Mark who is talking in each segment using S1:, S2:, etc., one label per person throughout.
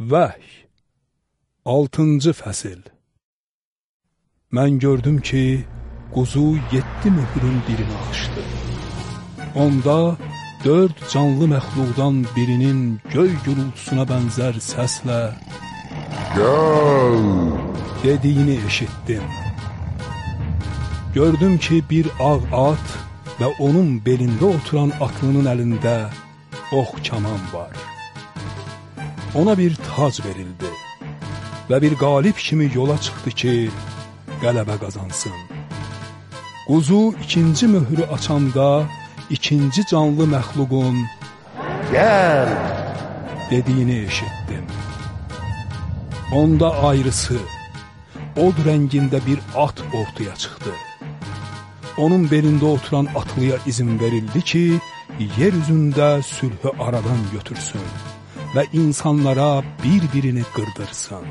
S1: Vəhy 6-cı fəsil Mən gördüm ki, quzu yeddi möhrün birini açdı. Onda dörd canlı məxluqdan birinin göy gürültüsünə bənzər səslə
S2: Gəl!
S1: dediyini eşitdim. Gördüm ki, bir ağ at və onun belində oturan atlının əlində ox kaman var. Ona bir tac verildi və bir qalib kimi yola çıxdı ki, qələbə qazansın. Quzu ikinci möhrü açanda ikinci canlı məxluqun
S2: Gəl!
S1: dediyini eşitdim. Onda ayrısı, od rəngində bir at ortaya çıxdı. Onun belində oturan atlıya izin verildi ki, yer üzündə sülhü aradan götürsün və insanlara bir-birini qırdırsın.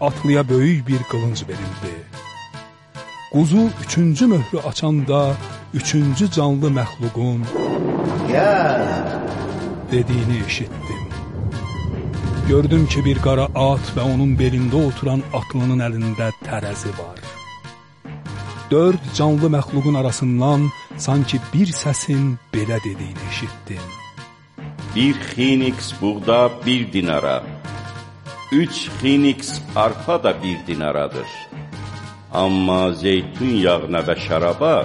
S1: Atlıya böyük bir qılınc verildi. Quzu üçüncü möhrü açanda üçüncü canlı məxluqun
S2: Gəl!
S1: dediyini eşitdim. Gördüm ki, bir qara at və onun belində oturan atlının əlində tərəzi var. Dörd canlı məxluqun arasından sanki bir səsin belə dediyini eşitdim.
S3: Bir xiniks buğda bir dinara, üç xiniks arpa da bir dinaradır. Amma zeytun yağına və şəraba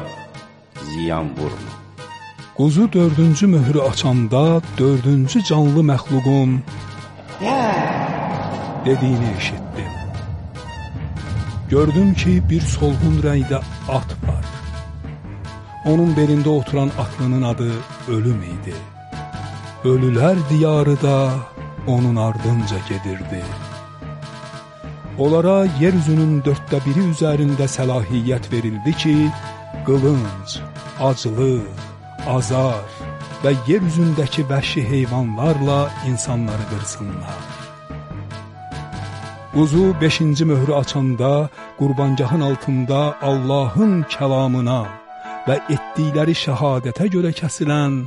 S3: ziyan vurma.
S1: Quzu dördüncü möhrü açanda dördüncü canlı məxluqun dediyini eşitdim. Gördüm ki, bir solğun rəngdə at var. Onun belində oturan atlının adı Ölüm idi. Ölülər diyarı da onun ardınca gedirdi. Onlara yeryüzünün dörddə biri üzərində səlahiyyət verildi ki, qılınc, aclıq, azar və yeryüzündəki vəhşi heyvanlarla insanları qırsınlar. Quzu beşinci möhrü açanda qurbangahın altında Allahın kəlamına və etdikləri şəhadətə görə kəsilən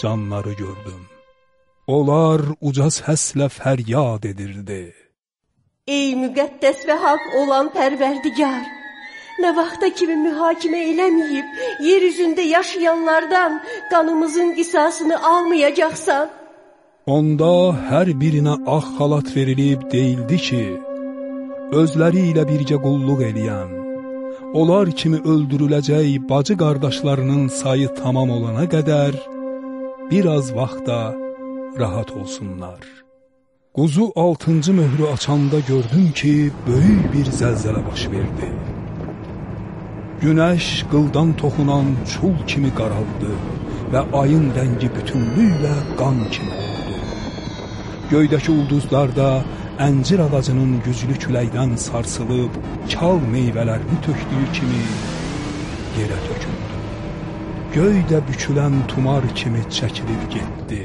S1: canları gördüm. Onlar uca səslə fəryad edirdi.
S4: Ey müqəddəs və haqq olan pərverdigar! Nə vaxta kimi mühakimə eləməyib, yer üzündə yaşayanlardan qanımızın qisasını almayacaqsan?
S1: Onda hər birinə ağ xalat verilib deyildi ki, özləri ilə birgə qulluq eləyən, onlar kimi öldürüləcək bacı qardaşlarının sayı tamam olana qədər biraz vaxta rahat olsunlar. Quzu altıncı möhrü açanda gördüm ki, böyük bir zəlzələ baş verdi. Günəş qıldan toxunan çul kimi qaraldı və ayın rəngi bütünlüklə qan kimi oldu. Göydəki ulduzlar da əncir ağacının güclü küləkdən sarsılıb, kal meyvələrini tökdüyü kimi yerə töküldü. Göydə bükülən tumar kimi çəkilib getdi.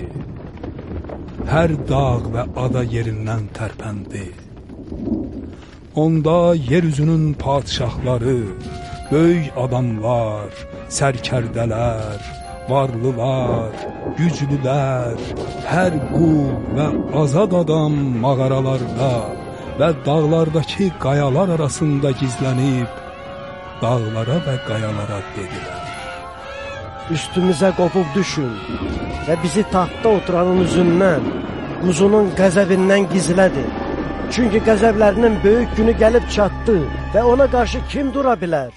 S1: Hər dağ və ada yerindən tərpəndi. Onda yeryüzünün padişahları, böyük adamlar, sərkərdələr, varlılar, güclülər, hər qul və azad adam mağaralarda və dağlardakı qayalar arasında gizlənib, dağlara və qayalara dedilər.
S5: Üstümüzə qopub düşün və bizi taxtda oturanın üzündən, quzunun qəzəbindən gizlədir. Çünki qəzəblərinin böyük günü gəlib çatdı və ona qarşı kim dura bilər?